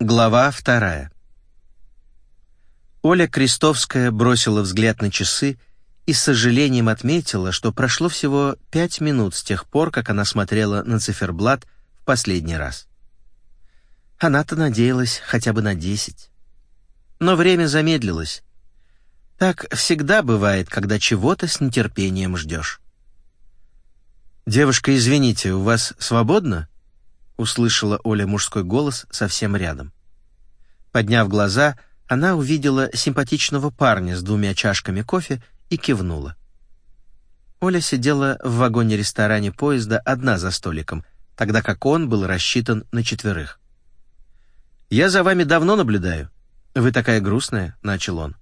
Глава вторая. Оля Крестовская бросила взгляд на часы и с сожалением отметила, что прошло всего пять минут с тех пор, как она смотрела на циферблат в последний раз. Она-то надеялась хотя бы на десять. Но время замедлилось. Так всегда бывает, когда чего-то с нетерпением ждешь. «Девушка, извините, у вас свободно?» Услышала Оля мужской голос совсем рядом. Подняв глаза, она увидела симпатичного парня с двумя чашками кофе и кивнула. Оля сидела в вагоне-ресторане поезда одна за столиком, тогда как он был рассчитан на четверых. «Я за вами давно наблюдаю. Вы такая грустная», — начал он.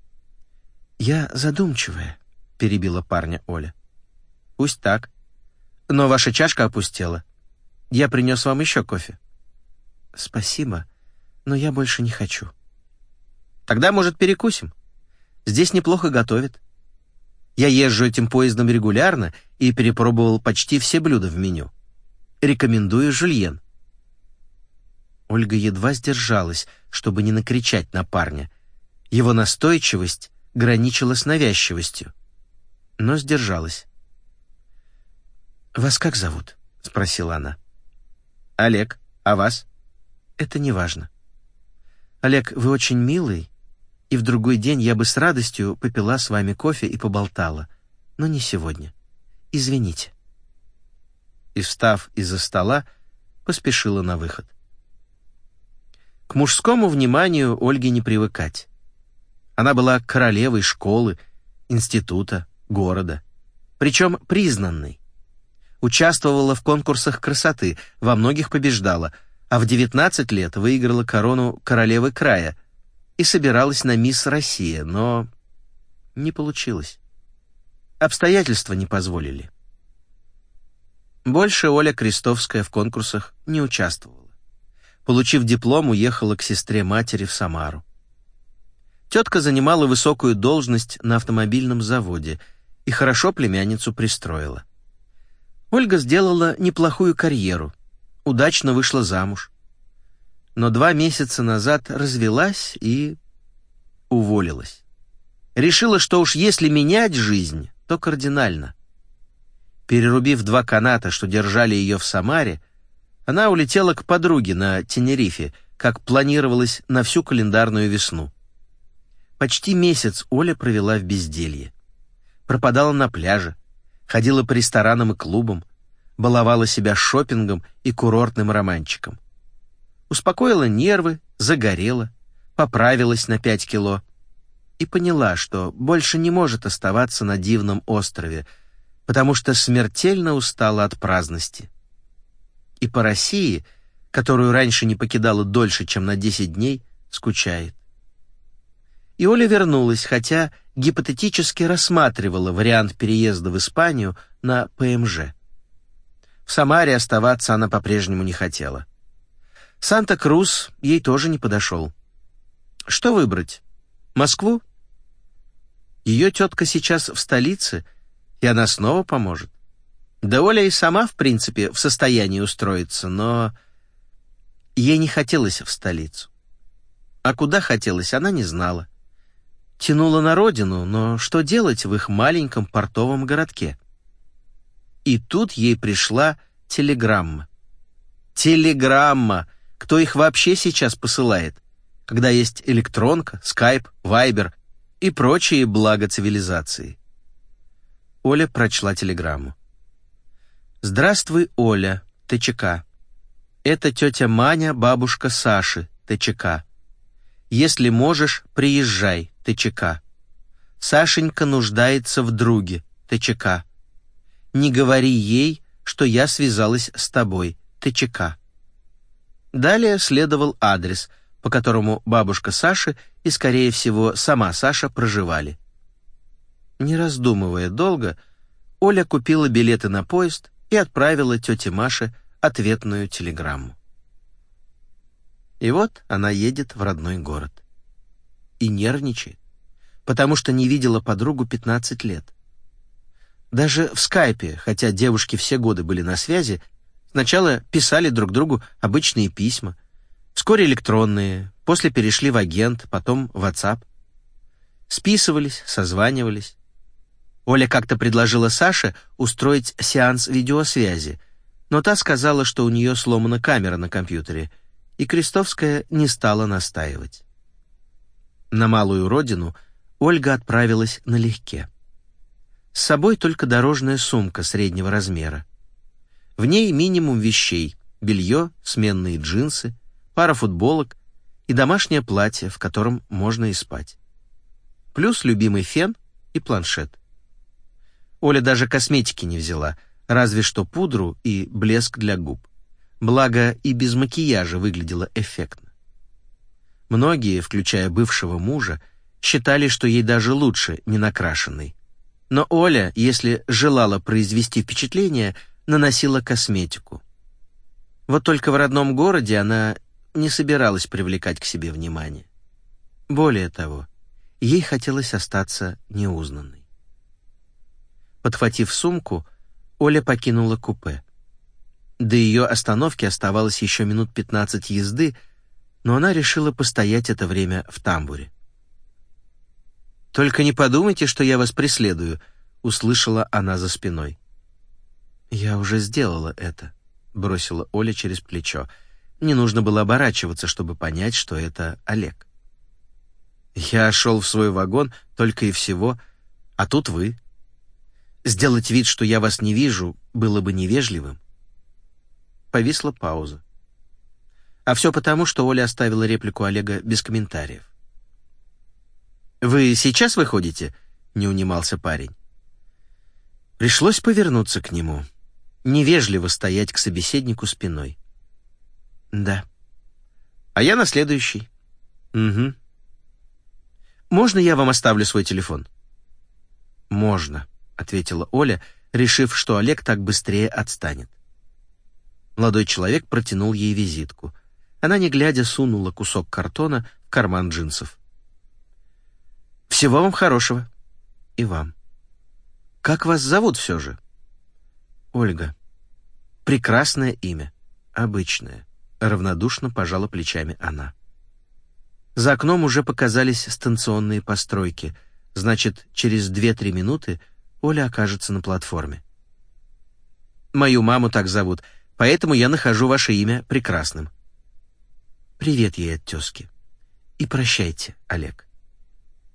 «Я задумчивая», — перебила парня Оля. «Пусть так. Но ваша чашка опустела. Я принес вам еще кофе». «Спасибо, но я больше не хочу». «Тогда, может, перекусим? Здесь неплохо готовят. Я езжу этим поездом регулярно и перепробовал почти все блюда в меню. Рекомендую жульен». Ольга едва сдержалась, чтобы не накричать на парня. Его настойчивость граничила с навязчивостью, но сдержалась. «Вас как зовут?» — спросила она. Олег, а вас? Это не важно. Олег, вы очень милый, и в другой день я бы с радостью попила с вами кофе и поболтала, но не сегодня. Извините. И встав из-за стола, поспешила на выход. К мужскому вниманию Ольге не привыкать. Она была королевой школы, института, города, причем признанной участвовала в конкурсах красоты, во многих побеждала, а в 19 лет выиграла корону королевы края и собиралась на мисс Россия, но не получилось. Обстоятельства не позволили. Больше Оля Крестовская в конкурсах не участвовала. Получив диплом, уехала к сестре матери в Самару. Тетка занимала высокую должность на автомобильном заводе и хорошо племянницу пристроила. Ольга сделала неплохую карьеру, удачно вышла замуж. Но два месяца назад развелась и уволилась. Решила, что уж если менять жизнь, то кардинально. Перерубив два каната, что держали ее в Самаре, она улетела к подруге на Тенерифе, как планировалось на всю календарную весну. Почти месяц Оля провела в безделье. Пропадала на пляже, ходила по ресторанам и клубам, баловала себя шопингом и курортным романчиком. Успокоила нервы, загорела, поправилась на пять кило и поняла, что больше не может оставаться на дивном острове, потому что смертельно устала от праздности. И по России, которую раньше не покидала дольше, чем на 10 дней, скучает. И Оля вернулась, хотя гипотетически рассматривала вариант переезда в Испанию на ПМЖ. В Самаре оставаться она по-прежнему не хотела. Санта-Крус ей тоже не подошел. Что выбрать? Москву? Ее тетка сейчас в столице, и она снова поможет. Да Оля и сама, в принципе, в состоянии устроиться, но ей не хотелось в столицу. А куда хотелось, она не знала тянуло на родину, но что делать в их маленьком портовом городке? И тут ей пришла телеграмма. Телеграмма! Кто их вообще сейчас посылает? Когда есть электронка, скайп, вайбер и прочие блага цивилизации. Оля прочла телеграмму. «Здравствуй, Оля, ТЧК. Это тетя Маня, бабушка Саши, ТЧК. Если можешь, приезжай, ТЧК. Сашенька нуждается в друге, ТЧК. Не говори ей, что я связалась с тобой, ТЧК. Далее следовал адрес, по которому бабушка Саши и, скорее всего, сама Саша проживали. Не раздумывая долго, Оля купила билеты на поезд и отправила тете Маше ответную телеграмму. И вот она едет в родной город и нервничает, потому что не видела подругу 15 лет. Даже в скайпе, хотя девушки все годы были на связи, сначала писали друг другу обычные письма, Вскоре электронные, после перешли в агент, потом в WhatsApp. Списывались, созванивались. Оля как-то предложила Саше устроить сеанс видеосвязи, но та сказала, что у нее сломана камера на компьютере, и Крестовская не стала настаивать. На малую родину Ольга отправилась налегке. С собой только дорожная сумка среднего размера. В ней минимум вещей — белье, сменные джинсы, пара футболок и домашнее платье, в котором можно и спать. Плюс любимый фен и планшет. Оля даже косметики не взяла, разве что пудру и блеск для губ. Благо и без макияжа выглядела эффектно. Многие, включая бывшего мужа, считали, что ей даже лучше не накрашенной. Но Оля, если желала произвести впечатление, наносила косметику. Вот только в родном городе она не собиралась привлекать к себе внимание. Более того, ей хотелось остаться неузнанной. Подхватив сумку, Оля покинула купе. До ее остановки оставалось еще минут 15 езды, но она решила постоять это время в тамбуре. «Только не подумайте, что я вас преследую», — услышала она за спиной. «Я уже сделала это», — бросила Оля через плечо. Не нужно было оборачиваться, чтобы понять, что это Олег. «Я шел в свой вагон только и всего, а тут вы», Сделать вид, что я вас не вижу, было бы невежливым. Повисла пауза. А все потому, что Оля оставила реплику Олега без комментариев. «Вы сейчас выходите?» — не унимался парень. Пришлось повернуться к нему. Невежливо стоять к собеседнику спиной. «Да». «А я на следующий». «Угу». «Можно я вам оставлю свой телефон?» «Можно». — ответила Оля, решив, что Олег так быстрее отстанет. Молодой человек протянул ей визитку. Она, не глядя, сунула кусок картона в карман джинсов. «Всего вам хорошего. И вам. Как вас зовут все же?» «Ольга. Прекрасное имя. Обычное», — равнодушно пожала плечами она. За окном уже показались станционные постройки. Значит, через две-три минуты — Оля окажется на платформе. Мою маму так зовут, поэтому я нахожу ваше имя прекрасным. Привет ей от тезки. И прощайте, Олег.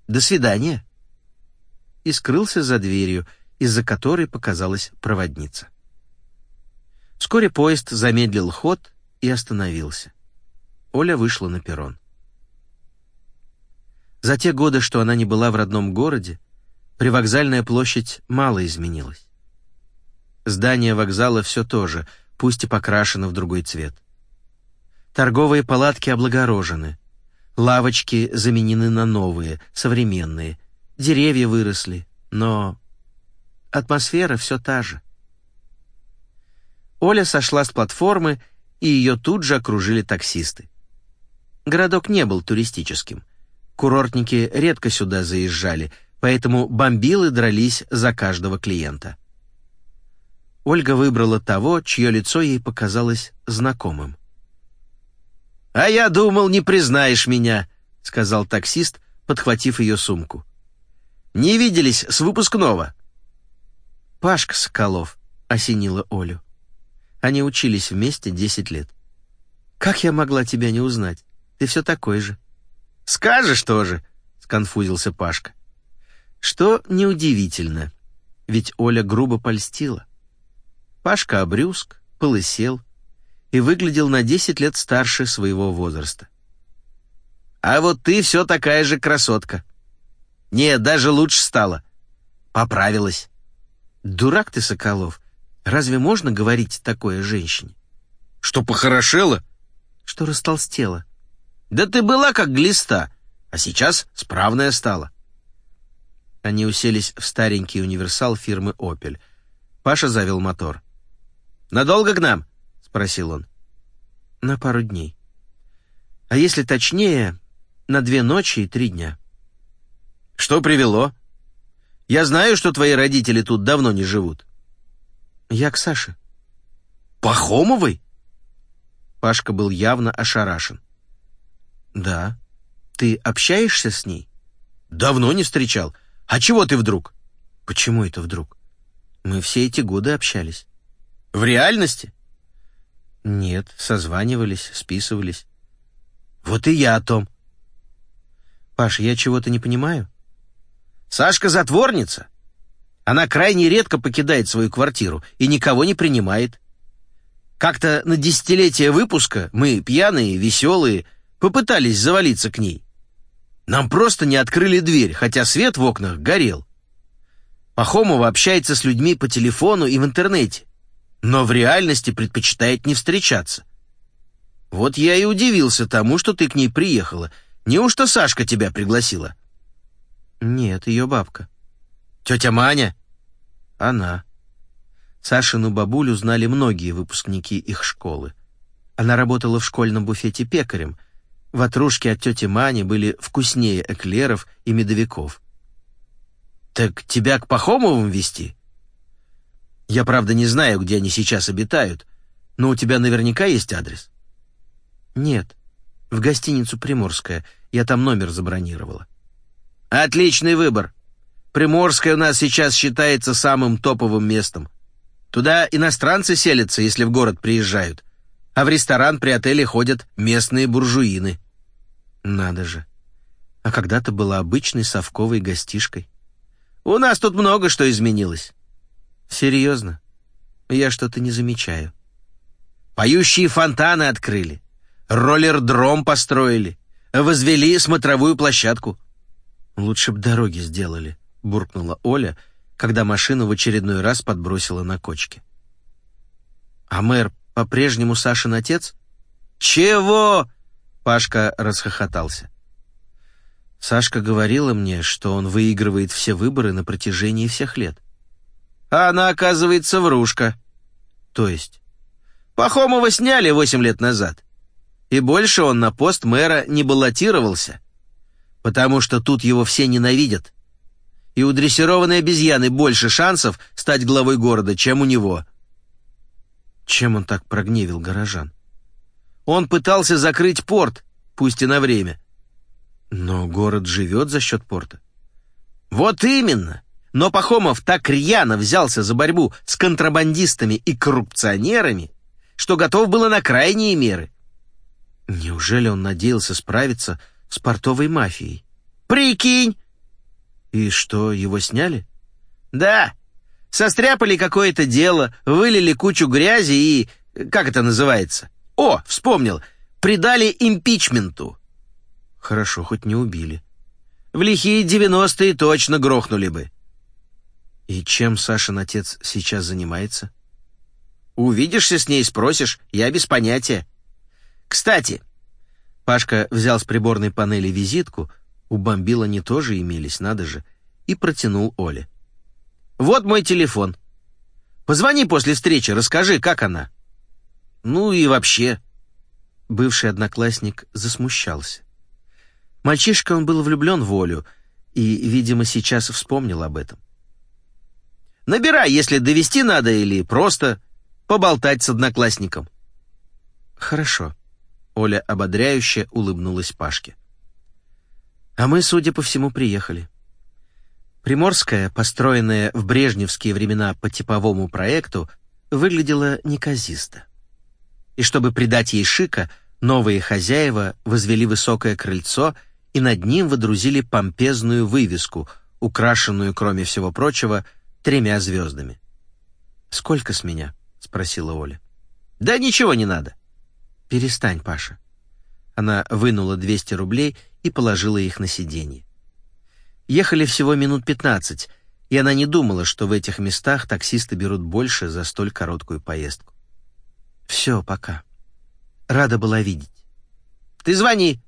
До свидания. И скрылся за дверью, из-за которой показалась проводница. Вскоре поезд замедлил ход и остановился. Оля вышла на перрон. За те годы, что она не была в родном городе, Привокзальная площадь мало изменилась. Здание вокзала все то же, пусть и покрашено в другой цвет. Торговые палатки облагорожены, лавочки заменены на новые, современные, деревья выросли, но атмосфера все та же. Оля сошла с платформы, и ее тут же окружили таксисты. Городок не был туристическим. Курортники редко сюда заезжали, поэтому бомбилы дрались за каждого клиента. Ольга выбрала того, чье лицо ей показалось знакомым. «А я думал, не признаешь меня», — сказал таксист, подхватив ее сумку. «Не виделись с выпускного». «Пашка Соколов», — осенила Олю. Они учились вместе десять лет. «Как я могла тебя не узнать? Ты все такой же». «Скажешь тоже», — сконфузился Пашка. Что неудивительно, ведь Оля грубо польстила. Пашка обрюзг, полысел и выглядел на 10 лет старше своего возраста. «А вот ты все такая же красотка. Нет, даже лучше стала. Поправилась». «Дурак ты, Соколов. Разве можно говорить такое женщине?» «Что похорошела?» «Что растолстела?» «Да ты была как глиста, а сейчас справная стала». Они уселись в старенький универсал фирмы «Опель». Паша завел мотор. «Надолго к нам?» — спросил он. «На пару дней. А если точнее, на две ночи и три дня». «Что привело? Я знаю, что твои родители тут давно не живут». «Я к Саше». «Пахомовой?» Пашка был явно ошарашен. «Да. Ты общаешься с ней?» «Давно не встречал. А чего ты вдруг?» «Почему это вдруг? Мы все эти годы общались». «В реальности?» «Нет, созванивались, списывались». «Вот и я о том». «Паш, я чего-то не понимаю?» «Сашка затворница. Она крайне редко покидает свою квартиру и никого не принимает. Как-то на десятилетие выпуска мы, пьяные, веселые, попытались завалиться к ней. Нам просто не открыли дверь, хотя свет в окнах горел. Пахомова общается с людьми по телефону и в интернете, но в реальности предпочитает не встречаться. Вот я и удивился тому, что ты к ней приехала. Неужто Сашка тебя пригласила? Нет, ее бабка. Тетя Маня? Она. Сашину бабулю знали многие выпускники их школы. Она работала в школьном буфете пекарем. Ватрушки от тети Мани были вкуснее эклеров и медовиков. «Так тебя к Пахомовым вести? Я, правда, не знаю, где они сейчас обитают, но у тебя наверняка есть адрес?» «Нет, в гостиницу «Приморская». Я там номер забронировала». «Отличный выбор. Приморская у нас сейчас считается самым топовым местом. Туда иностранцы селятся, если в город приезжают, а в ресторан при отеле ходят местные буржуины. Надо же. А когда-то была обычной совковой гостишкой. У нас тут много что изменилось. Серьезно? Я что-то не замечаю. Поющие фонтаны открыли, роллер-дром построили, возвели смотровую площадку. Лучше б дороги сделали, буркнула Оля, — когда машину в очередной раз подбросила на кочке. «А мэр по-прежнему Сашин отец?» «Чего?» — Пашка расхохотался. Сашка говорила мне, что он выигрывает все выборы на протяжении всех лет. А она, оказывается, врушка. То есть? Пахомова сняли восемь лет назад. И больше он на пост мэра не баллотировался, потому что тут его все ненавидят и у дрессированной обезьяны больше шансов стать главой города, чем у него. Чем он так прогневил горожан? Он пытался закрыть порт, пусть и на время. Но город живет за счет порта. Вот именно. Но Пахомов так рьяно взялся за борьбу с контрабандистами и коррупционерами, что готов было на крайние меры. Неужели он надеялся справиться с портовой мафией? Прикинь, «И что, его сняли?» «Да. Состряпали какое-то дело, вылили кучу грязи и... Как это называется? О, вспомнил. Придали импичменту». «Хорошо, хоть не убили». «В лихие девяностые точно грохнули бы». «И чем Сашин отец сейчас занимается?» «Увидишься с ней, спросишь, я без понятия». «Кстати...» Пашка взял с приборной панели визитку — у бомбила они тоже имелись, надо же. И протянул Оле. «Вот мой телефон. Позвони после встречи, расскажи, как она». «Ну и вообще». Бывший одноклассник засмущался. Мальчишка он был влюблен в Олю и, видимо, сейчас вспомнил об этом. «Набирай, если довести надо или просто поболтать с одноклассником». «Хорошо», — Оля ободряюще улыбнулась Пашке. А мы, судя по всему, приехали. Приморская, построенная в брежневские времена по типовому проекту, выглядела неказисто. И чтобы придать ей шика, новые хозяева возвели высокое крыльцо и над ним водрузили помпезную вывеску, украшенную, кроме всего прочего, тремя звездами. «Сколько с меня?» — спросила Оля. «Да ничего не надо». «Перестань, Паша». Она вынула 200 рублей и положила их на сиденье. Ехали всего минут пятнадцать, и она не думала, что в этих местах таксисты берут больше за столь короткую поездку. «Все, пока. Рада была видеть». «Ты звони».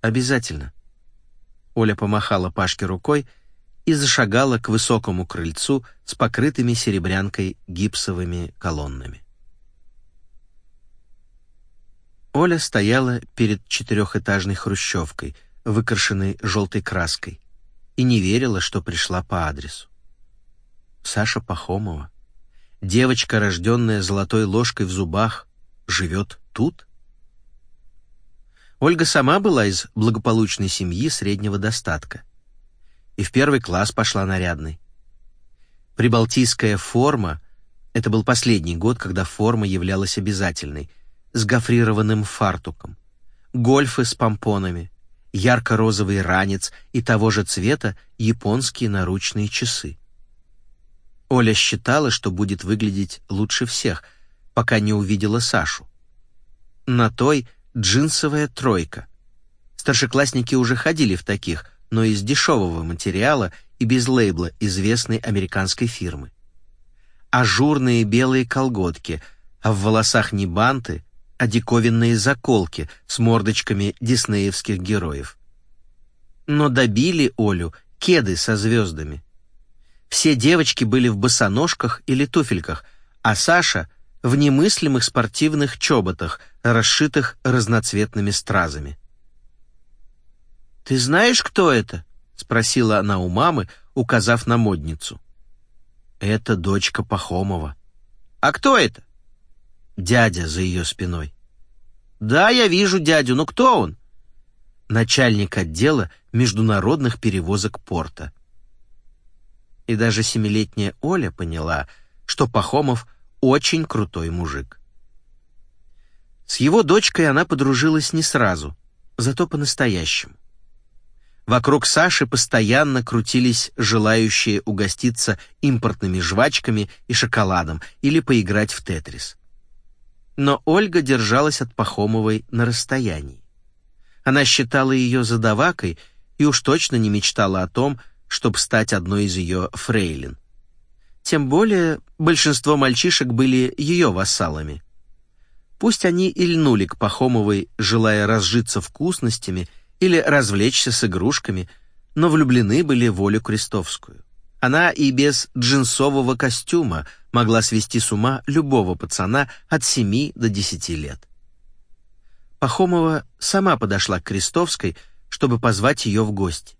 «Обязательно». Оля помахала Пашке рукой и зашагала к высокому крыльцу с покрытыми серебрянкой гипсовыми колоннами. Оля стояла перед четырехэтажной хрущевкой, выкрашенной желтой краской, и не верила, что пришла по адресу. Саша Пахомова, девочка, рожденная золотой ложкой в зубах, живет тут? Ольга сама была из благополучной семьи среднего достатка. И в первый класс пошла нарядной. Прибалтийская форма — это был последний год, когда форма являлась обязательной, с гофрированным фартуком. Гольфы с помпонами, ярко-розовый ранец и того же цвета японские наручные часы. Оля считала, что будет выглядеть лучше всех, пока не увидела Сашу. На той джинсовая тройка. Старшеклассники уже ходили в таких, но из дешевого материала и без лейбла известной американской фирмы. Ажурные белые колготки, а в волосах не банты, а диковинные заколки с мордочками диснеевских героев. Но добили Олю кеды со звездами. Все девочки были в босоножках или туфельках, а Саша — в немыслимых спортивных чоботах, расшитых разноцветными стразами. «Ты знаешь, кто это?» — спросила она у мамы, указав на модницу. «Это дочка Пахомова». «А кто это?» «Дядя за ее спиной». «Да, я вижу дядю, но кто он?» «Начальник отдела международных перевозок порта» и даже семилетняя Оля поняла, что Пахомов очень крутой мужик. С его дочкой она подружилась не сразу, зато по-настоящему. Вокруг Саши постоянно крутились желающие угоститься импортными жвачками и шоколадом или поиграть в тетрис. Но Ольга держалась от Пахомовой на расстоянии. Она считала ее задавакой и уж точно не мечтала о том, чтобы стать одной из ее фрейлин. Тем более большинство мальчишек были ее вассалами. Пусть они и льнули к Пахомовой, желая разжиться вкусностями или развлечься с игрушками, но влюблены были в Олю Крестовскую. Она и без джинсового костюма могла свести с ума любого пацана от семи до десяти лет. Пахомова сама подошла к Крестовской, чтобы позвать ее в гости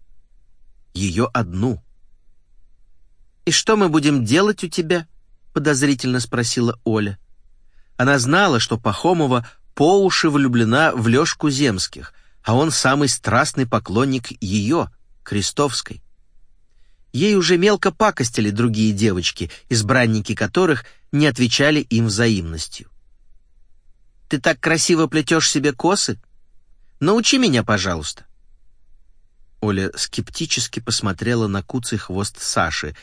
ее одну. «И что мы будем делать у тебя?» — подозрительно спросила Оля. Она знала, что Пахомова по уши влюблена в Лёшку Земских, а он самый страстный поклонник ее, Крестовской. Ей уже мелко пакостили другие девочки, избранники которых не отвечали им взаимностью. «Ты так красиво плетешь себе косы? Научи меня, пожалуйста». Оля скептически посмотрела на куцый хвост Саши,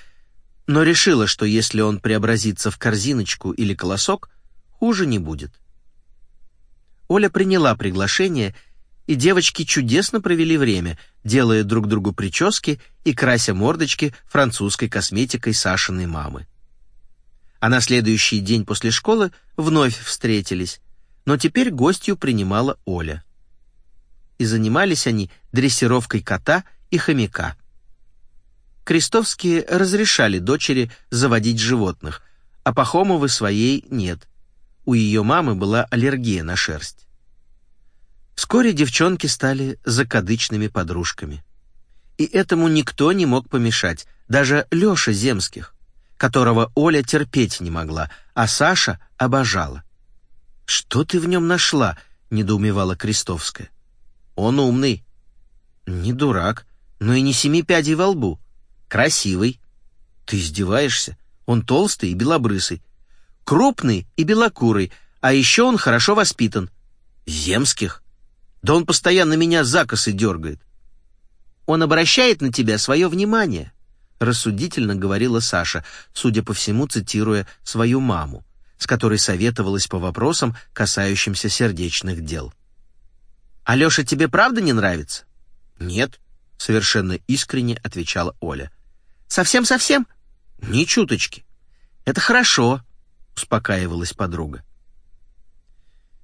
но решила, что если он преобразится в корзиночку или колосок, хуже не будет. Оля приняла приглашение, и девочки чудесно провели время, делая друг другу прически и крася мордочки французской косметикой Сашиной мамы. А на следующий день после школы вновь встретились, но теперь гостью принимала Оля и занимались они дрессировкой кота и хомяка. Крестовские разрешали дочери заводить животных, а Пахомовы своей нет. У ее мамы была аллергия на шерсть. Вскоре девчонки стали закадычными подружками. И этому никто не мог помешать, даже Леша Земских, которого Оля терпеть не могла, а Саша обожала. «Что ты в нем нашла?» — недоумевала Крестовская. Он умный. Не дурак, но и не семи пядей во лбу. Красивый. Ты издеваешься? Он толстый и белобрысый. Крупный и белокурый, а еще он хорошо воспитан. Земских. Да он постоянно меня за косы дергает. Он обращает на тебя свое внимание, рассудительно говорила Саша, судя по всему, цитируя свою маму, с которой советовалась по вопросам, касающимся сердечных дел. «Алеша тебе правда не нравится?» «Нет», — совершенно искренне отвечала Оля. «Совсем-совсем?» «Ни чуточки». «Это хорошо», — успокаивалась подруга.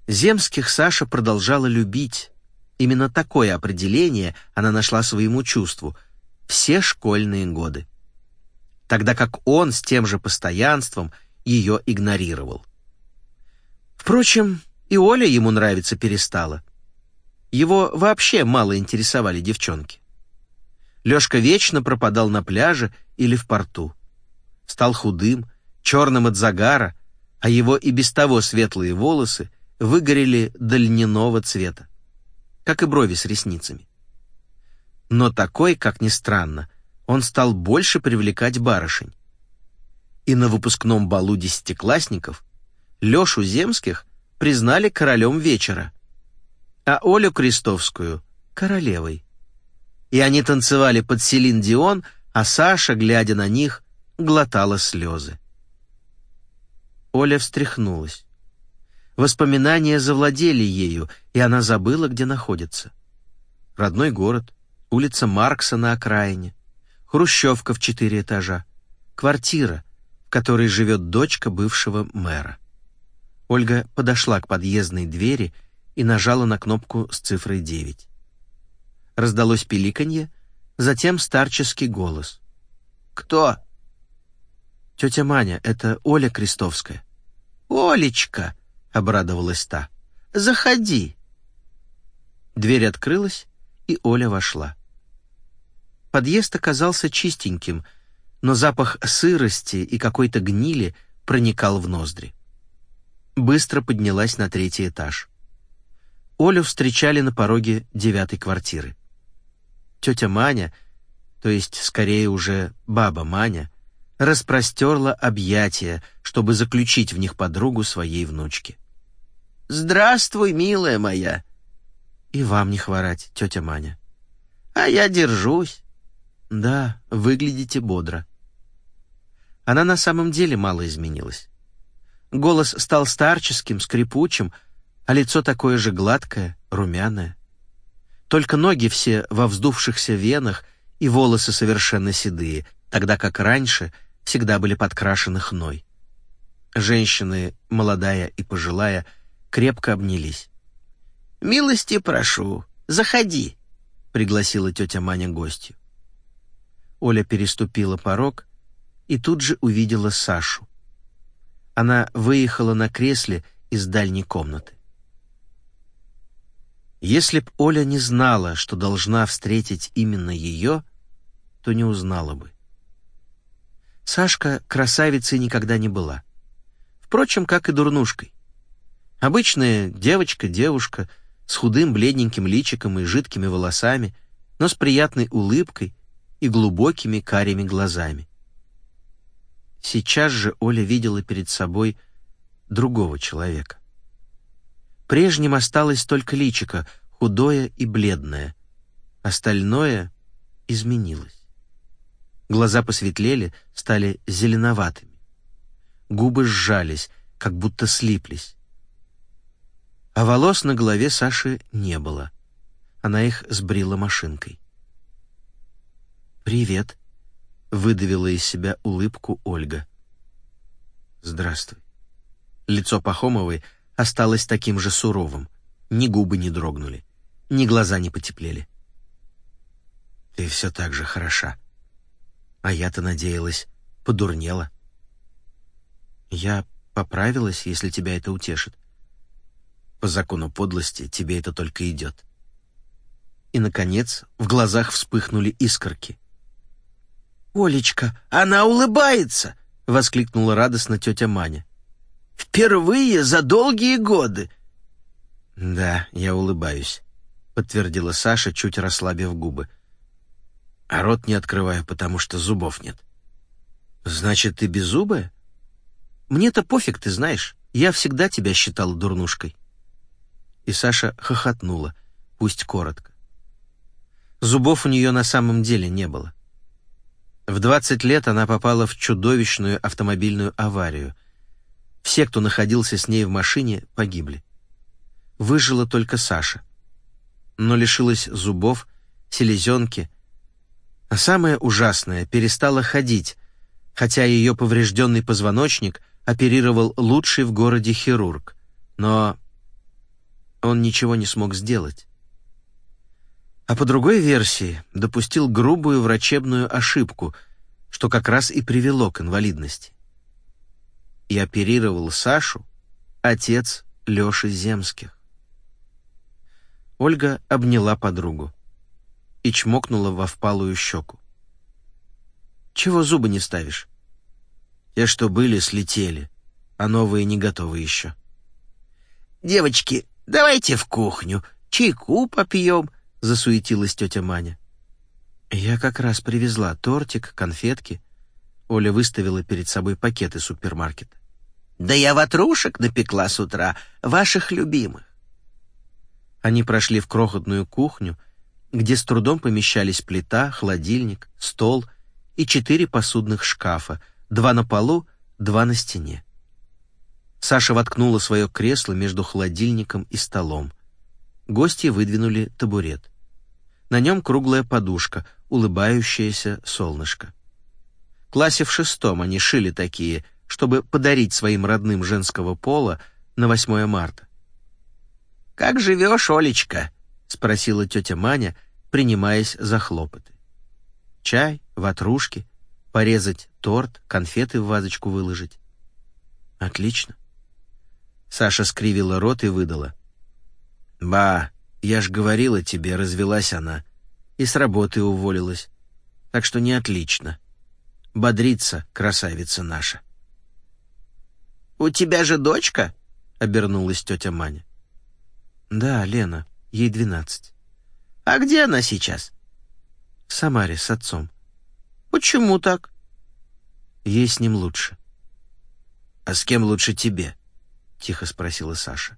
Земских Саша продолжала любить. Именно такое определение она нашла своему чувству все школьные годы. Тогда как он с тем же постоянством ее игнорировал. Впрочем, и Оля ему нравиться перестала. Его вообще мало интересовали девчонки. Лёшка вечно пропадал на пляже или в порту. Стал худым, черным от загара, а его и без того светлые волосы выгорели до льняного цвета. как и брови с ресницами. Но такой, как ни странно, он стал больше привлекать барышень. И на выпускном балу десятиклассников Лешу Земских признали королем вечера, а Олю Крестовскую — королевой. И они танцевали под Селин Дион, а Саша, глядя на них, глотала слезы. Оля встряхнулась. Воспоминания завладели ею, и она забыла, где находится. Родной город, улица Маркса на окраине, хрущевка в четыре этажа, квартира, в которой живет дочка бывшего мэра. Ольга подошла к подъездной двери и нажала на кнопку с цифрой 9. Раздалось пиликанье, затем старческий голос. «Кто?» «Тетя Маня, это Оля Крестовская». «Олечка!» — обрадовалась та. «Заходи!» Дверь открылась, и Оля вошла. Подъезд оказался чистеньким, но запах сырости и какой-то гнили проникал в ноздри. Быстро поднялась на третий этаж. Олю встречали на пороге девятой квартиры. Тетя Маня, то есть скорее уже баба Маня, распростерла объятия, чтобы заключить в них подругу своей внучки. «Здравствуй, милая моя!» «И вам не хворать, тетя Маня». «А я держусь. Да, выглядите бодро. Она на самом деле мало изменилась. Голос стал старческим, скрипучим, а лицо такое же гладкое, румяное. Только ноги все во вздувшихся венах и волосы совершенно седые, тогда как раньше всегда были подкрашены хной. Женщины, молодая и пожилая, крепко обнялись. «Милости прошу, заходи», — пригласила тетя Маня гостью. Оля переступила порог и тут же увидела Сашу. Она выехала на кресле из дальней комнаты. Если б Оля не знала, что должна встретить именно ее, то не узнала бы. Сашка красавицей никогда не была. Впрочем, как и дурнушкой. Обычная девочка-девушка с худым бледненьким личиком и жидкими волосами, но с приятной улыбкой и глубокими карими глазами. Сейчас же Оля видела перед собой другого человека. Прежним осталось только личико, худое и бледное. Остальное изменилось. Глаза посветлели, стали зеленоватыми. Губы сжались, как будто слиплись. А волос на голове Саши не было. Она их сбрила машинкой. «Привет», — выдавила из себя улыбку Ольга. «Здравствуй». Лицо Пахомовой осталось таким же суровым. Ни губы не дрогнули, ни глаза не потеплели. «Ты все так же хороша. А я-то надеялась, подурнела». «Я поправилась, если тебя это утешит. По закону подлости тебе это только идет». И, наконец, в глазах вспыхнули искорки. «Олечка, она улыбается!» — воскликнула радостно тетя Маня. «Впервые за долгие годы!» «Да, я улыбаюсь», — подтвердила Саша, чуть расслабив губы. «А рот не открываю, потому что зубов нет». «Значит, ты беззубая?» «Мне-то пофиг, ты знаешь. Я всегда тебя считала дурнушкой». И Саша хохотнула, пусть коротко. Зубов у нее на самом деле не было. В 20 лет она попала в чудовищную автомобильную аварию. Все, кто находился с ней в машине, погибли. Выжила только Саша. Но лишилась зубов, селезенки. А самое ужасное, перестала ходить, хотя ее поврежденный позвоночник оперировал лучший в городе хирург. Но он ничего не смог сделать а по другой версии допустил грубую врачебную ошибку, что как раз и привело к инвалидности. И оперировал Сашу отец Лёши Земских. Ольга обняла подругу и чмокнула во впалую щеку. «Чего зубы не ставишь?» «Те, что были, слетели, а новые не готовы еще». «Девочки, давайте в кухню», чайку попьем», — засуетилась тетя Маня. «Я как раз привезла тортик, конфетки». Оля выставила перед собой пакеты супермаркета. «Да я ватрушек напекла с утра, ваших любимых». Они прошли в крохотную кухню, где с трудом помещались плита, холодильник, стол и четыре посудных шкафа, два на полу, два на стене. Саша воткнула свое кресло между холодильником и столом. Гости выдвинули табурет. На нем круглая подушка, улыбающееся солнышко. В классе в шестом они шили такие, чтобы подарить своим родным женского пола на 8 марта. «Как живешь, Олечка?» — спросила тетя Маня, принимаясь за хлопоты. Чай, ватрушки, порезать торт, конфеты в вазочку выложить. Отлично. Саша скривила рот и выдала. «Ба, я ж говорила тебе, развелась она. И с работы уволилась. Так что не отлично. Бодрится, красавица наша». «У тебя же дочка?» — обернулась тетя Маня. «Да, Лена, ей двенадцать». «А где она сейчас?» «В Самаре с отцом». «Почему так?» «Ей с ним лучше». «А с кем лучше тебе?» — тихо спросила Саша.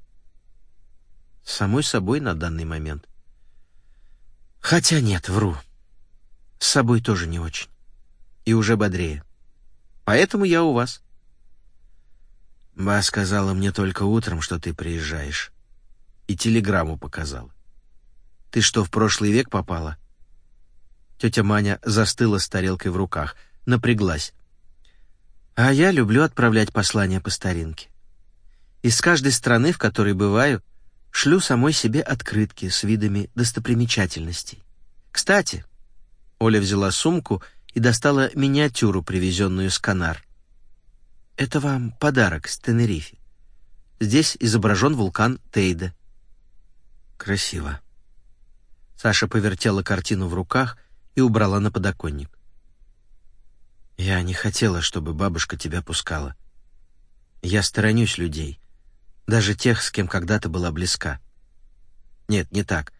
«Самой собой на данный момент». «Хотя нет, вру. С собой тоже не очень. И уже бодрее. Поэтому я у вас». Ба сказала мне только утром, что ты приезжаешь. И телеграмму показала. Ты что, в прошлый век попала? Тетя Маня застыла с тарелкой в руках, напряглась. А я люблю отправлять послания по старинке. Из каждой страны, в которой бываю, шлю самой себе открытки с видами достопримечательностей. Кстати, Оля взяла сумку и достала миниатюру, привезенную с Канар. Это вам подарок с Тенерифе. Здесь изображен вулкан Тейда. Красиво. Саша повертела картину в руках и убрала на подоконник. Я не хотела, чтобы бабушка тебя пускала. Я сторонюсь людей, даже тех, с кем когда-то была близка. Нет, не так.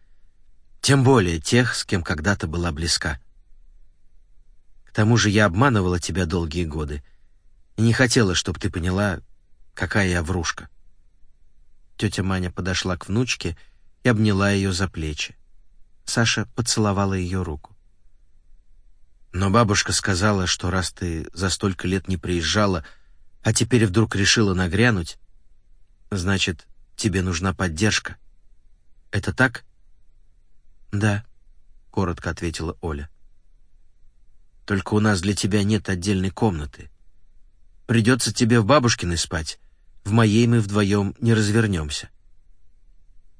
Тем более тех, с кем когда-то была близка. К тому же я обманывала тебя долгие годы и не хотела, чтобы ты поняла, какая я врушка. Тетя Маня подошла к внучке и обняла ее за плечи. Саша поцеловала ее руку. Но бабушка сказала, что раз ты за столько лет не приезжала, а теперь вдруг решила нагрянуть, Значит, тебе нужна поддержка. Это так? Да, коротко ответила Оля. Только у нас для тебя нет отдельной комнаты. Придется тебе в бабушкиной спать. В моей мы вдвоем не развернемся.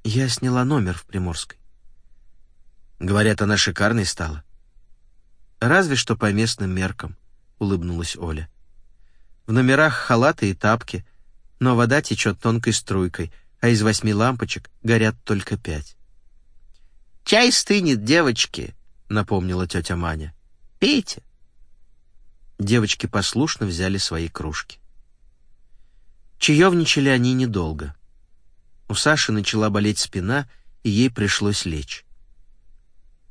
Я сняла номер в Приморской. Говорят, она шикарной стала. Разве что по местным меркам, улыбнулась Оля. В номерах халаты и тапки — но вода течет тонкой струйкой, а из восьми лампочек горят только пять. «Чай стынет, девочки», — напомнила тетя Маня. «Пейте». Девочки послушно взяли свои кружки. Чаевничали они недолго. У Саши начала болеть спина, и ей пришлось лечь.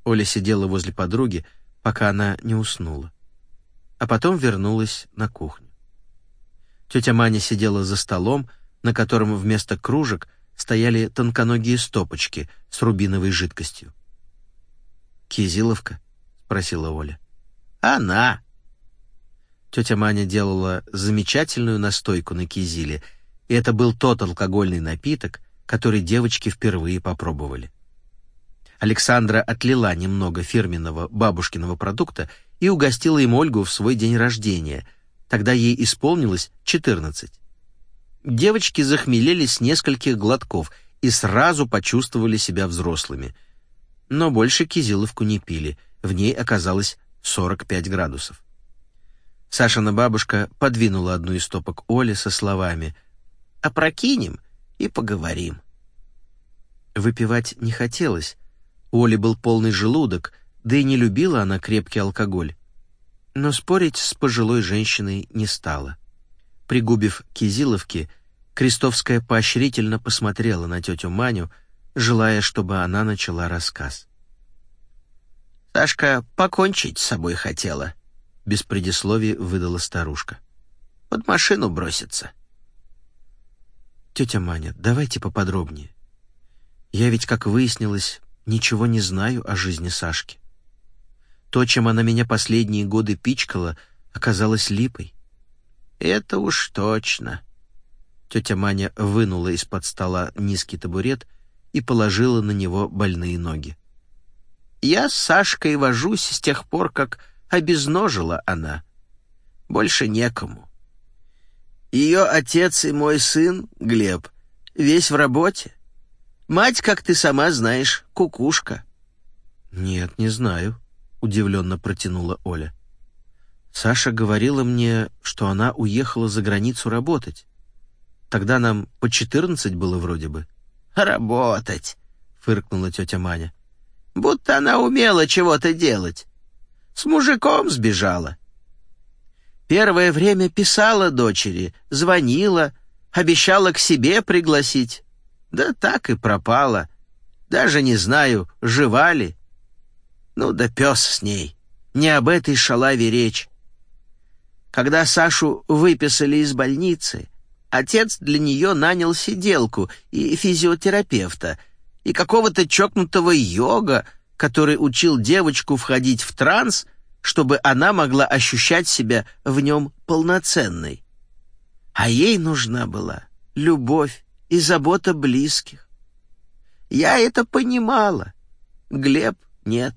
Оля сидела возле подруги, пока она не уснула. А потом вернулась на кухню. Тетя Маня сидела за столом, на котором вместо кружек стояли тонконогие стопочки с рубиновой жидкостью. «Кизиловка?» — спросила Оля. «Она!» Тетя Маня делала замечательную настойку на кизиле, и это был тот алкогольный напиток, который девочки впервые попробовали. Александра отлила немного фирменного бабушкиного продукта и угостила им Ольгу в свой день рождения — Тогда ей исполнилось 14. Девочки захмелели с нескольких глотков и сразу почувствовали себя взрослыми. Но больше кизиловку не пили, в ней оказалось 45 градусов. Сашина бабушка подвинула одну из стопок Оли со словами «Опрокинем и поговорим». Выпивать не хотелось. У Оли был полный желудок, да и не любила она крепкий алкоголь. Но спорить с пожилой женщиной не стала. Пригубив кизиловки, Крестовская поощрительно посмотрела на тетю Маню, желая, чтобы она начала рассказ. «Сашка покончить с собой хотела», — без предисловий выдала старушка. «Под машину бросится». «Тетя Маня, давайте поподробнее. Я ведь, как выяснилось, ничего не знаю о жизни Сашки. То, чем она меня последние годы пичкала, оказалось липой. «Это уж точно». Тетя Маня вынула из-под стола низкий табурет и положила на него больные ноги. «Я с Сашкой вожусь с тех пор, как обезножила она. Больше некому. Ее отец и мой сын, Глеб, весь в работе. Мать, как ты сама знаешь, кукушка». «Нет, не знаю», — удивленно протянула Оля. «Саша говорила мне, что она уехала за границу работать. Тогда нам по четырнадцать было вроде бы». «Работать», — фыркнула тетя Маня. «Будто она умела чего-то делать. С мужиком сбежала. Первое время писала дочери, звонила, обещала к себе пригласить. Да так и пропала. Даже не знаю, жива ли. Ну да пес с ней. Не об этой шалаве речь. Когда Сашу выписали из больницы, отец для нее нанял сиделку и физиотерапевта, и какого-то чокнутого йога, который учил девочку входить в транс, чтобы она могла ощущать себя в нем полноценной. А ей нужна была любовь и забота близких. Я это понимала. Глеб нет.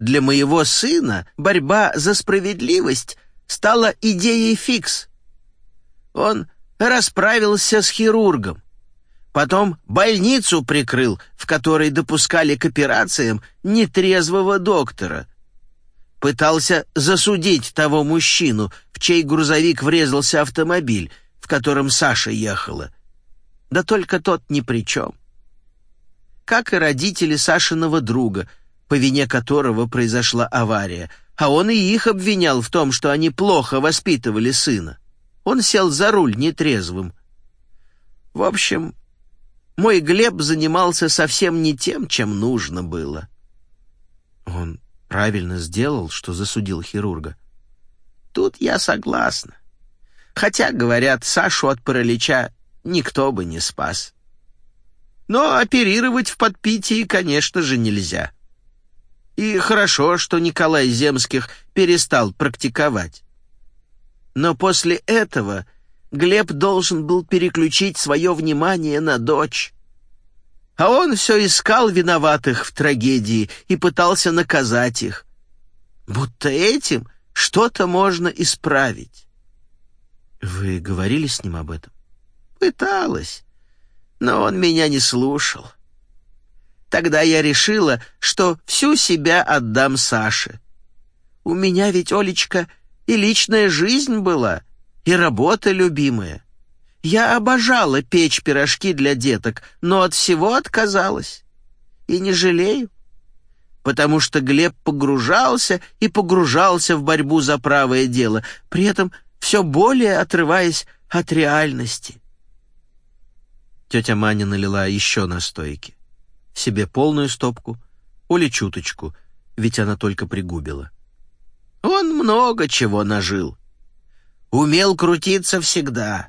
Для моего сына борьба за справедливость стала идеей фикс. Он расправился с хирургом. Потом больницу прикрыл, в которой допускали к операциям нетрезвого доктора. Пытался засудить того мужчину, в чей грузовик врезался автомобиль, в котором Саша ехала. Да только тот ни при чем. Как и родители Сашиного друга — по вине которого произошла авария, а он и их обвинял в том, что они плохо воспитывали сына. Он сел за руль нетрезвым. В общем, мой Глеб занимался совсем не тем, чем нужно было. Он правильно сделал, что засудил хирурга. Тут я согласна. Хотя, говорят, Сашу от паралича никто бы не спас. Но оперировать в подпитии, конечно же, нельзя. И хорошо, что Николай Земских перестал практиковать. Но после этого Глеб должен был переключить свое внимание на дочь. А он все искал виноватых в трагедии и пытался наказать их. Будто этим что-то можно исправить. Вы говорили с ним об этом? Пыталась, но он меня не слушал. Тогда я решила, что всю себя отдам Саше. У меня ведь, Олечка, и личная жизнь была, и работа любимая. Я обожала печь пирожки для деток, но от всего отказалась. И не жалею. Потому что Глеб погружался и погружался в борьбу за правое дело, при этом все более отрываясь от реальности. Тетя Маня налила еще настойки себе полную стопку, Оле чуточку, ведь она только пригубила. Он много чего нажил. Умел крутиться всегда.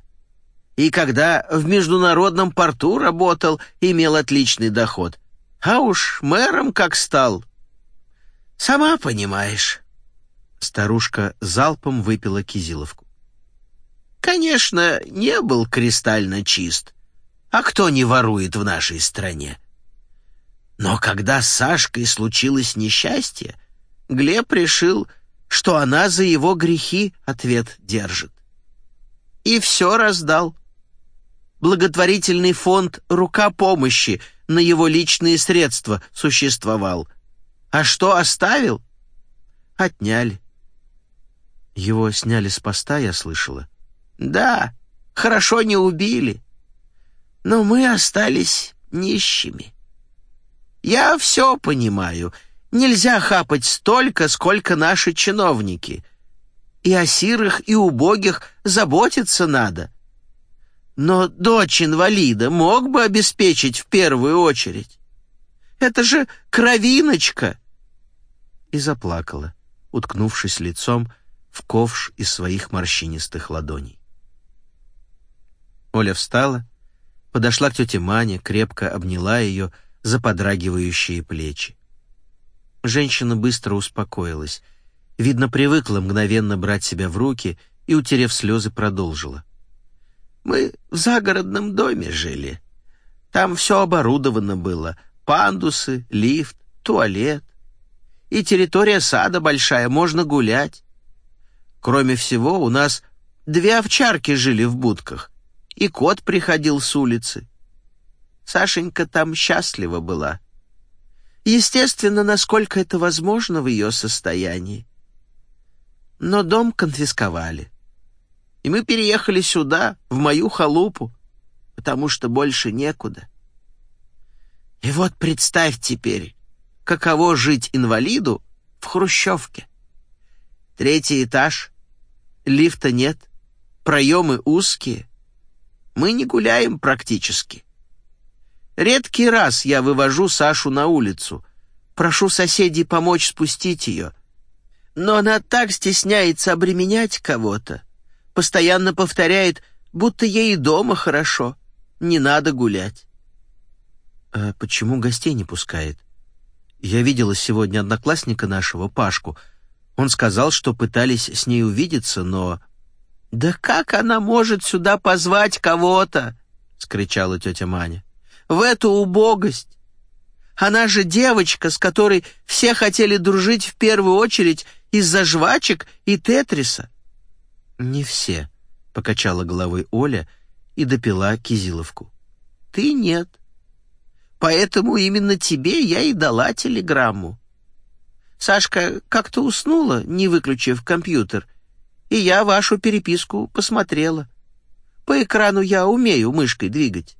И когда в международном порту работал, имел отличный доход. А уж мэром как стал. Сама понимаешь. Старушка залпом выпила кизиловку. Конечно, не был кристально чист. А кто не ворует в нашей стране? Но когда с Сашкой случилось несчастье, Глеб решил, что она за его грехи ответ держит. И все раздал. Благотворительный фонд «Рука помощи» на его личные средства существовал. А что оставил? Отняли. Его сняли с поста, я слышала. Да, хорошо не убили. Но мы остались нищими. Я все понимаю. Нельзя хапать столько, сколько наши чиновники. И о сирых, и убогих заботиться надо. Но дочь инвалида мог бы обеспечить в первую очередь. Это же кровиночка!» И заплакала, уткнувшись лицом в ковш из своих морщинистых ладоней. Оля встала, подошла к тете Мане, крепко обняла ее за подрагивающие плечи. Женщина быстро успокоилась. Видно, привыкла мгновенно брать себя в руки и, утерев слезы, продолжила. «Мы в загородном доме жили. Там все оборудовано было. Пандусы, лифт, туалет. И территория сада большая, можно гулять. Кроме всего, у нас две овчарки жили в будках, и кот приходил с улицы. Сашенька там счастлива была. Естественно, насколько это возможно в ее состоянии. Но дом конфисковали. И мы переехали сюда, в мою халупу, потому что больше некуда. И вот представь теперь, каково жить инвалиду в хрущевке. Третий этаж, лифта нет, проемы узкие. Мы не гуляем практически. Редкий раз я вывожу Сашу на улицу, прошу соседей помочь спустить ее. Но она так стесняется обременять кого-то, постоянно повторяет, будто ей и дома хорошо, не надо гулять. «А почему гостей не пускает? Я видела сегодня одноклассника нашего, Пашку. Он сказал, что пытались с ней увидеться, но...» «Да как она может сюда позвать кого-то?» — скричала тетя Маня в эту убогость. Она же девочка, с которой все хотели дружить в первую очередь из-за жвачек и тетриса. «Не все», — покачала головой Оля и допила кизиловку. «Ты нет. Поэтому именно тебе я и дала телеграмму. Сашка как-то уснула, не выключив компьютер, и я вашу переписку посмотрела. По экрану я умею мышкой двигать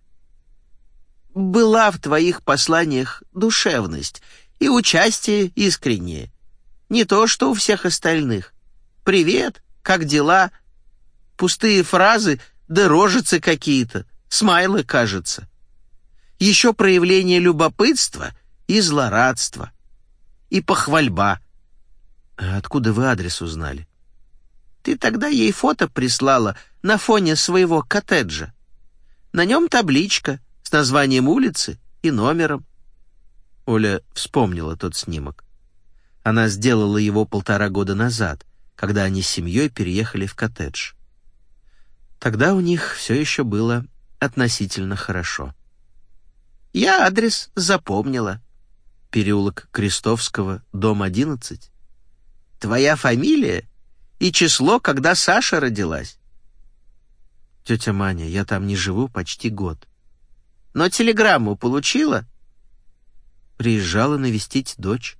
была в твоих посланиях душевность и участие искреннее. Не то, что у всех остальных. «Привет, как дела?» Пустые фразы да рожицы какие-то, смайлы, кажется. Еще проявление любопытства и злорадства. И похвальба. А откуда вы адрес узнали? Ты тогда ей фото прислала на фоне своего коттеджа. На нем табличка — с названием улицы и номером. Оля вспомнила тот снимок. Она сделала его полтора года назад, когда они с семьей переехали в коттедж. Тогда у них все еще было относительно хорошо. «Я адрес запомнила», переулок Крестовского, дом 11. Твоя фамилия и число, когда Саша родилась. Тетя Маня, я там не живу почти год. Но телеграмму получила?» Приезжала навестить дочь.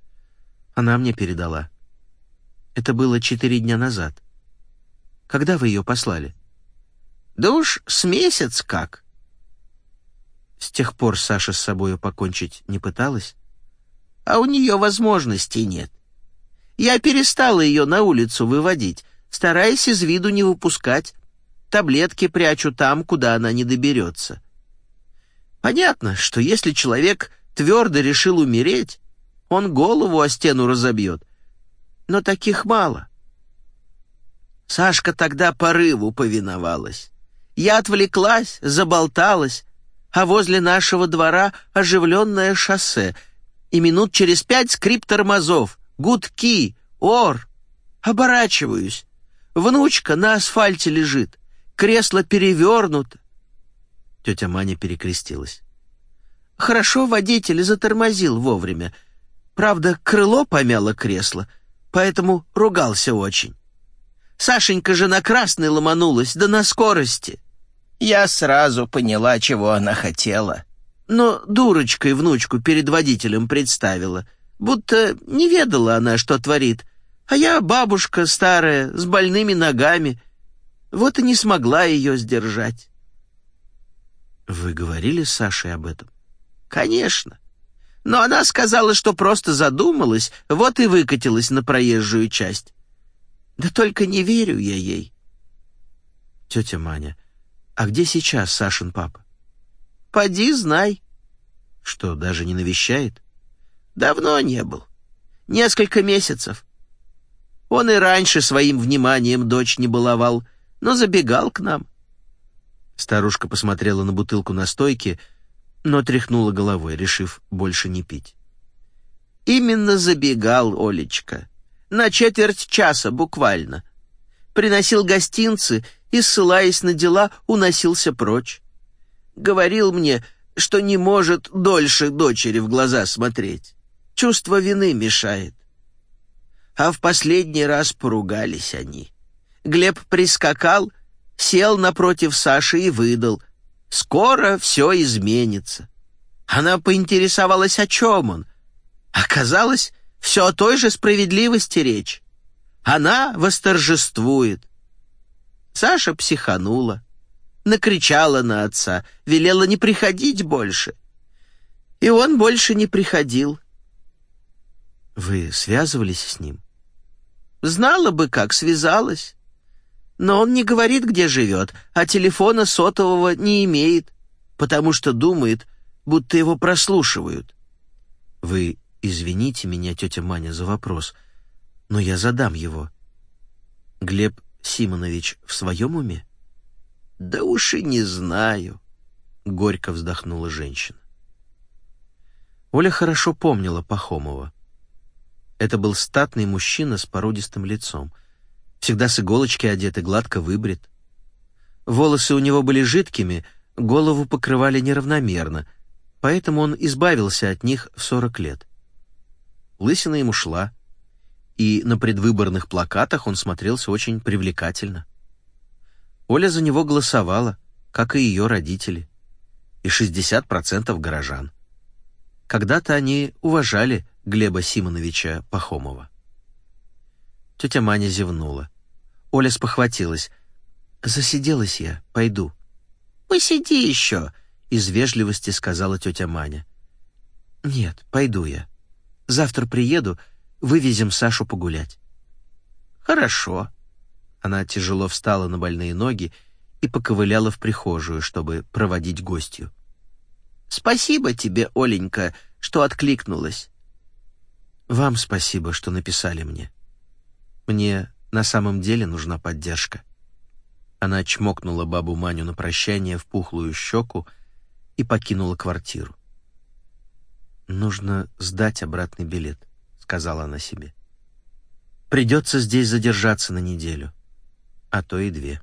Она мне передала. Это было четыре дня назад. Когда вы ее послали? Да уж с месяц как. С тех пор Саша с собою покончить не пыталась? А у нее возможностей нет. Я перестала ее на улицу выводить, стараясь из виду не выпускать. Таблетки прячу там, куда она не доберется. Понятно, что если человек твердо решил умереть, он голову о стену разобьет. Но таких мало. Сашка тогда порыву повиновалась. Я отвлеклась, заболталась, а возле нашего двора оживленное шоссе, и минут через пять скрип тормозов, гудки, ор. Оборачиваюсь. Внучка на асфальте лежит, кресло перевернуто, Тетя Маня перекрестилась. «Хорошо водитель затормозил вовремя. Правда, крыло помяло кресло, поэтому ругался очень. Сашенька же на красный ломанулась, да на скорости. Я сразу поняла, чего она хотела. Но дурочкой внучку перед водителем представила, будто не ведала она, что творит, а я бабушка старая, с больными ногами, вот и не смогла ее сдержать. Вы говорили с Сашей об этом? Конечно. Но она сказала, что просто задумалась, вот и выкатилась на проезжую часть. Да только не верю я ей. Тетя Маня, «А где сейчас Сашин папа?» «Поди, знай». «Что, даже не навещает?» «Давно не был. Несколько месяцев. Он и раньше своим вниманием дочь не баловал, но забегал к нам». Старушка посмотрела на бутылку на стойке, но тряхнула головой, решив больше не пить. «Именно забегал, Олечка. На четверть часа буквально. Приносил гостинцы и, ссылаясь на дела, уносился прочь. Говорил мне, что не может дольше дочери в глаза смотреть. Чувство вины мешает. А в последний раз поругались они. Глеб прискакал, сел напротив Саши и выдал. «Скоро все изменится». Она поинтересовалась, о чем он. Оказалось, все о той же справедливости речь. Она восторжествует. Саша психанула, накричала на отца, велела не приходить больше. И он больше не приходил. Вы связывались с ним? Знала бы, как связалась. Но он не говорит, где живет, а телефона сотового не имеет, потому что думает, будто его прослушивают. Вы извините меня, тетя Маня, за вопрос, но я задам его. Глеб Симонович в своем уме? Да уж и не знаю, горько вздохнула женщина. Оля хорошо помнила Пахомова. Это был статный мужчина с породистым лицом, всегда с иголочки одет и гладко выбрит. Волосы у него были жидкими, голову покрывали неравномерно, поэтому он избавился от них в сорок лет. Лысина ему шла, и на предвыборных плакатах он смотрелся очень привлекательно. Оля за него голосовала, как и ее родители, и 60% горожан. Когда-то они уважали Глеба Симоновича Пахомова. Тетя Маня зевнула. Оля спохватилась. «Засиделась я, пойду». «Посиди еще», — из вежливости сказала тетя Маня. «Нет, пойду я. Завтра приеду, Вывезем Сашу погулять». «Хорошо». Она тяжело встала на больные ноги и поковыляла в прихожую, чтобы проводить гостью. «Спасибо тебе, Оленька, что откликнулась». «Вам спасибо, что написали мне. Мне на самом деле нужна поддержка». Она чмокнула бабу Маню на прощание в пухлую щеку и покинула квартиру. Нужно сдать обратный билет сказала она себе. Придется здесь задержаться на неделю, а то и две.